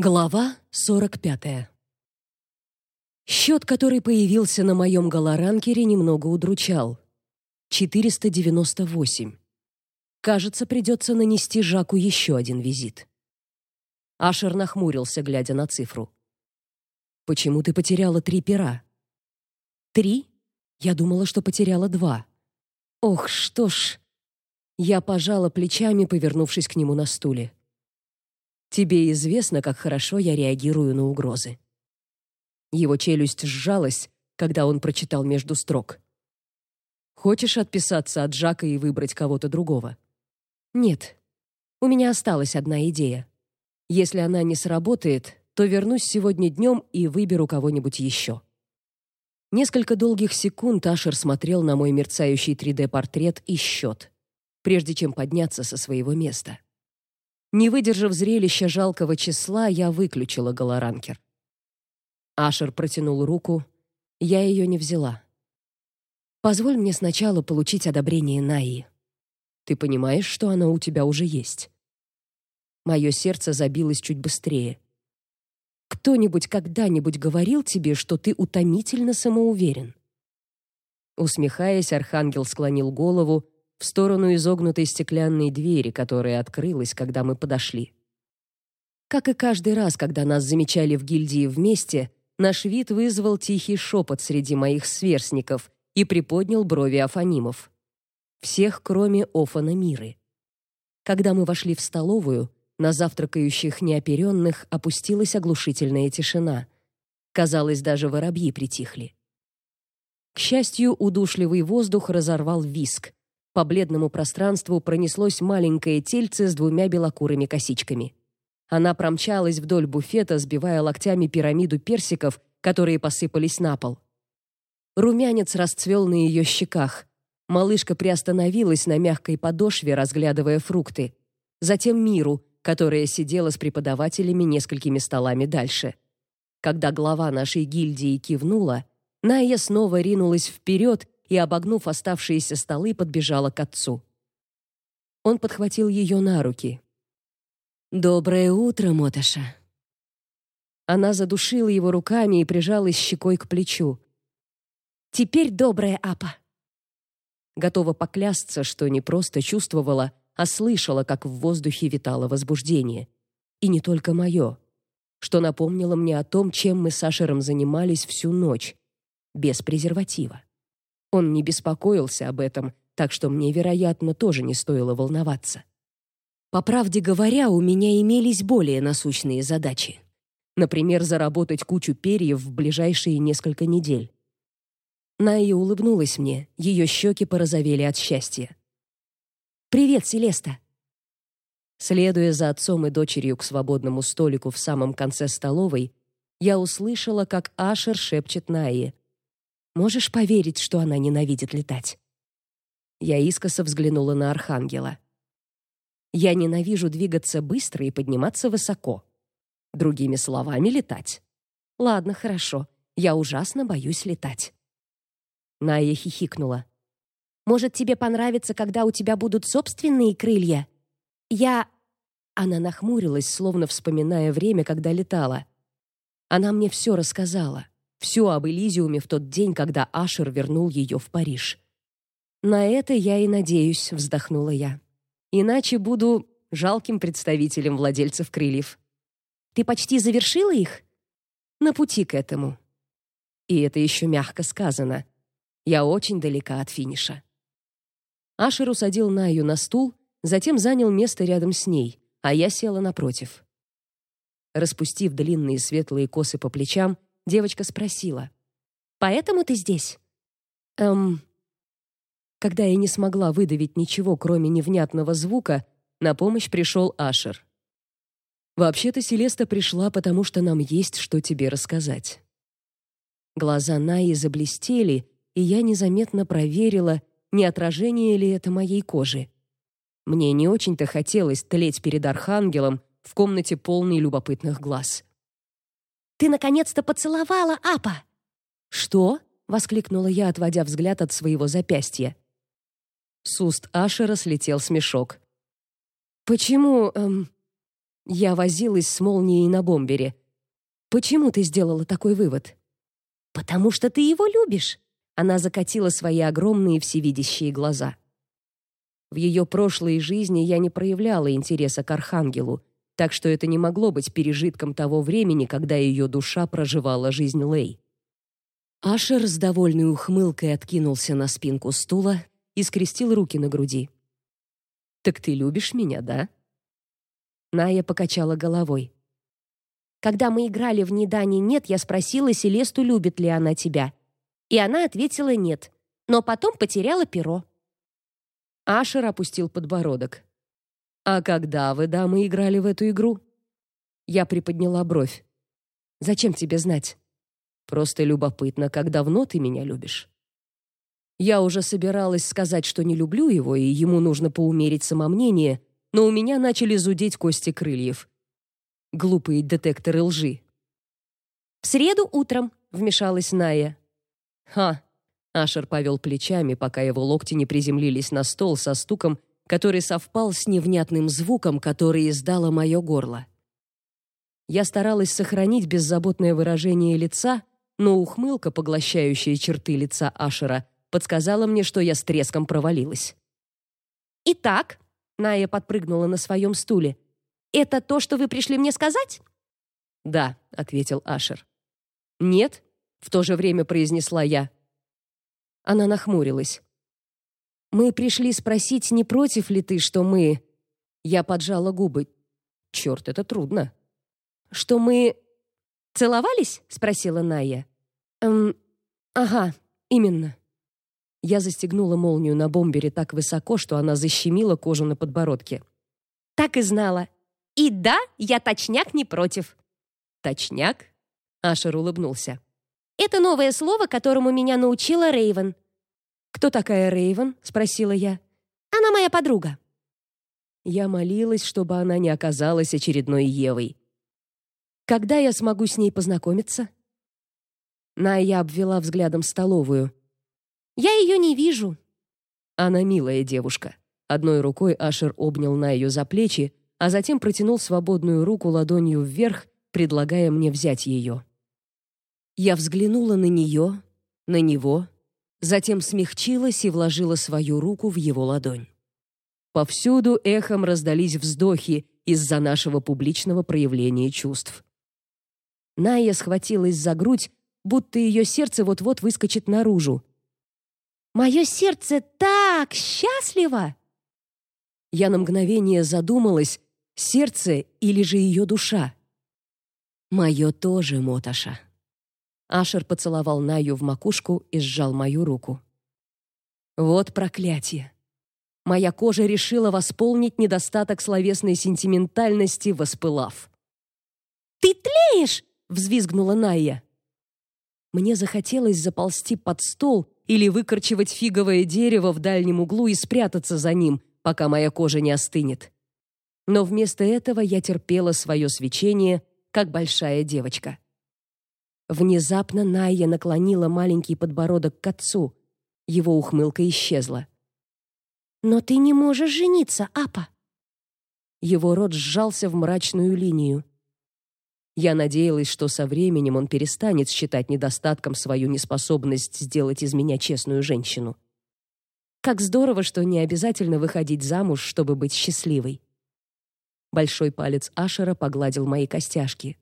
Глава 45. Счет, который появился на моем голоранкере, немного удручал. 498. Кажется, придется нанести Жаку еще один визит. Ашер нахмурился, глядя на цифру. Почему ты потеряла три пера? Три? Я думала, что потеряла два. Ох, что ж. Я пожала плечами, повернувшись к нему на стуле. Тебе известно, как хорошо я реагирую на угрозы. Его челюсть сжалась, когда он прочитал между строк. Хочешь отписаться от Жака и выбрать кого-то другого? Нет. У меня осталась одна идея. Если она не сработает, то вернусь сегодня днем и выберу кого-нибудь еще. Несколько долгих секунд Ашер смотрел на мой мерцающий 3D-портрет и счет, прежде чем подняться со своего места. Не выдержав зрелища жалкого числа, я выключила голоранкер. Ашер протянул руку, я ее не взяла. Позволь мне сначала получить одобрение Наи. Ты понимаешь, что оно у тебя уже есть? Мое сердце забилось чуть быстрее. Кто-нибудь когда-нибудь говорил тебе, что ты утомительно самоуверен? Усмехаясь, архангел склонил голову, в сторону изогнутой стеклянной двери, которая открылась, когда мы подошли. Как и каждый раз, когда нас замечали в гильдии вместе, наш вид вызвал тихий шепот среди моих сверстников и приподнял брови Афанимов. Всех, кроме Офана Миры. Когда мы вошли в столовую, на завтракающих неоперенных опустилась оглушительная тишина. Казалось, даже воробьи притихли. К счастью, удушливый воздух разорвал виск, по бледному пространству пронеслось маленькое тельце с двумя белокурыми косичками. Она промчалась вдоль буфета, сбивая локтями пирамиду персиков, которые посыпались на пол. Румянец расцвел на ее щеках. Малышка приостановилась на мягкой подошве, разглядывая фрукты. Затем Миру, которая сидела с преподавателями несколькими столами дальше. Когда глава нашей гильдии кивнула, Найя снова ринулась вперед и, обогнув оставшиеся столы, подбежала к отцу. Он подхватил ее на руки. «Доброе утро, Моташа!» Она задушила его руками и прижалась щекой к плечу. «Теперь добрая Апа!» Готова поклясться, что не просто чувствовала, а слышала, как в воздухе витало возбуждение. И не только мое, что напомнило мне о том, чем мы с Ашером занимались всю ночь, без презерватива. Он не беспокоился об этом, так что мне, вероятно, тоже не стоило волноваться. По правде говоря, у меня имелись более насущные задачи. Например, заработать кучу перьев в ближайшие несколько недель. Найя улыбнулась мне, ее щеки порозовели от счастья. «Привет, Селеста!» Следуя за отцом и дочерью к свободному столику в самом конце столовой, я услышала, как Ашер шепчет Найе. Можешь поверить, что она ненавидит летать? Я искоса взглянула на архангела. Я ненавижу двигаться быстро и подниматься высоко. Другими словами, летать. Ладно, хорошо. Я ужасно боюсь летать. Ная хихикнула. Может, тебе понравится, когда у тебя будут собственные крылья? Я Она нахмурилась, словно вспоминая время, когда летала. Она мне все рассказала. Все об Элизиуме в тот день, когда Ашер вернул ее в Париж. На это я и надеюсь, вздохнула я. Иначе буду жалким представителем владельцев крыльев. Ты почти завершила их? На пути к этому. И это еще мягко сказано. Я очень далека от финиша. Ашер усадил Наю на стул, затем занял место рядом с ней, а я села напротив. Распустив длинные светлые косы по плечам, Девочка спросила: "Поэтому ты здесь?" Эм Когда я не смогла выдавить ничего, кроме невнятного звука, на помощь пришел Ашер. Вообще-то Селеста пришла, потому что нам есть что тебе рассказать. Глаза Наи заблестели, и я незаметно проверила, не отражение ли это моей кожи. Мне не очень-то хотелось тлеть перед архангелом в комнате полной любопытных глаз. Ты наконец-то поцеловала Апа!» «Что?» — воскликнула я, отводя взгляд от своего запястья. С уст Ашера слетел смешок. «Почему... Эм, Я возилась с молнией на бомбере. Почему ты сделала такой вывод? Потому что ты его любишь. Она закатила свои огромные всевидящие глаза. В ее прошлой жизни я не проявляла интереса к архангелу, так что это не могло быть пережитком того времени, когда ее душа проживала жизнь Лей. Ашер с довольной ухмылкой откинулся на спинку стула и скрестил руки на груди. Так ты любишь меня, да? Ная покачала головой. Когда мы играли в «Недане нет», я спросила Селесту, любит ли она тебя. И она ответила «нет», но потом потеряла перо. Ашер опустил подбородок. «А когда вы, дамы, играли в эту игру?» Я приподняла бровь. «Зачем тебе знать? Просто любопытно, как давно ты меня любишь?» Я уже собиралась сказать, что не люблю его, и ему нужно поумерить самомнение, но у меня начали зудеть кости крыльев. Глупые детекторы лжи. «В среду утром», — вмешалась Ная. «Ха!» — Ашер повел плечами, пока его локти не приземлились на стол со стуком, который совпал с невнятным звуком, который издало мое горло. Я старалась сохранить беззаботное выражение лица, но ухмылка, поглощающая черты лица Ашера, подсказала мне, что я с треском провалилась. «Итак», — Ная подпрыгнула на своем стуле, «это то, что вы пришли мне сказать?» «Да», — ответил Ашер. «Нет», — в то же время произнесла я. Она нахмурилась. «Мы пришли спросить, не против ли ты, что мы...» Я поджала губы. «Черт, это трудно». «Что мы...» «Целовались?» — спросила Ная. «Эм... Ага, именно». Я застегнула молнию на бомбере так высоко, что она защемила кожу на подбородке. Так и знала. И да, я точняк не против. Точняк? Ашер улыбнулся. Это новое слово, которому меня научила Рейвен. Кто такая Рейвен? спросила я. Она моя подруга. Я молилась, чтобы она не оказалась очередной Евой. Когда я смогу с ней познакомиться? Ная обвела взглядом столовую. Я ее не вижу. Она милая девушка. Одной рукой Ашер обнял на ее за плечи, а затем протянул свободную руку ладонью вверх, предлагая мне взять ее. Я взглянула на нее, на него, затем смягчилась и вложила свою руку в его ладонь. Повсюду эхом раздались вздохи из-за нашего публичного проявления чувств. Ная схватилась за грудь, будто ее сердце вот-вот выскочит наружу, Мое сердце так счастливо!» Я на мгновение задумалась, сердце или же ее душа. «Мое тоже, Моташа». Ашер поцеловал Наю в макушку и сжал мою руку. «Вот проклятие!» Моя кожа решила восполнить недостаток словесной сентиментальности, воспылав. «Ты тлеешь!» — взвизгнула Ная. Мне захотелось заползти под стол или выкорчевать фиговое дерево в дальнем углу и спрятаться за ним, пока моя кожа не остынет. Но вместо этого я терпела свое свечение, как большая девочка. Внезапно Найя наклонила маленький подбородок к отцу. Его ухмылка исчезла. «Но ты не можешь жениться, Апа!» Его рот сжался в мрачную линию. Я надеялась, что со временем он перестанет считать недостатком свою неспособность сделать из меня честную женщину. Как здорово, что не обязательно выходить замуж, чтобы быть счастливой. Большой палец Ашера погладил мои костяшки.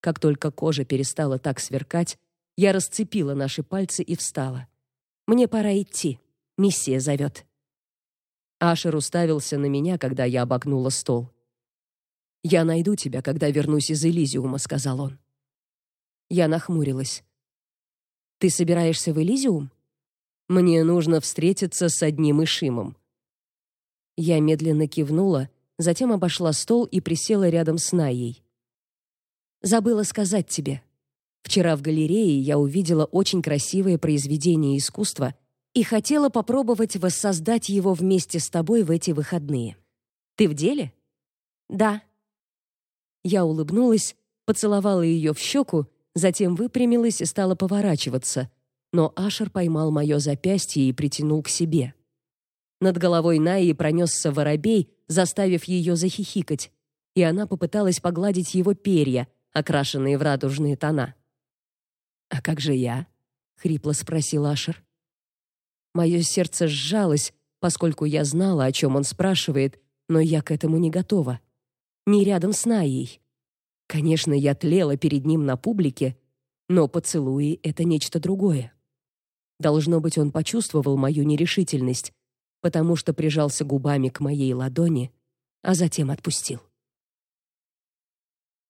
Как только кожа перестала так сверкать, я расцепила наши пальцы и встала. Мне пора идти. Миссия зовет. Ашер уставился на меня, когда я обогнула стол. «Я найду тебя, когда вернусь из Элизиума», — сказал он. Я нахмурилась. «Ты собираешься в Элизиум?» «Мне нужно встретиться с одним Ишимом». Я медленно кивнула, затем обошла стол и присела рядом с Наей. «Забыла сказать тебе. Вчера в галерее я увидела очень красивое произведение искусства и хотела попробовать воссоздать его вместе с тобой в эти выходные. Ты в деле?» «Да», я улыбнулась, поцеловала ее в щеку, затем выпрямилась и стала поворачиваться, но Ашер поймал мое запястье и притянул к себе. Над головой Наи пронесся воробей, заставив ее захихикать. и она попыталась погладить его перья, окрашенные в радужные тона. «А как же я?» — хрипло спросил Ашер. Мое сердце сжалось, поскольку я знала, о чем он спрашивает, но я к этому не готова. Не рядом с Наей. Конечно, я тлела перед ним на публике, но поцелуи — это нечто другое. Должно быть, он почувствовал мою нерешительность, потому что прижался губами к моей ладони, а затем отпустил.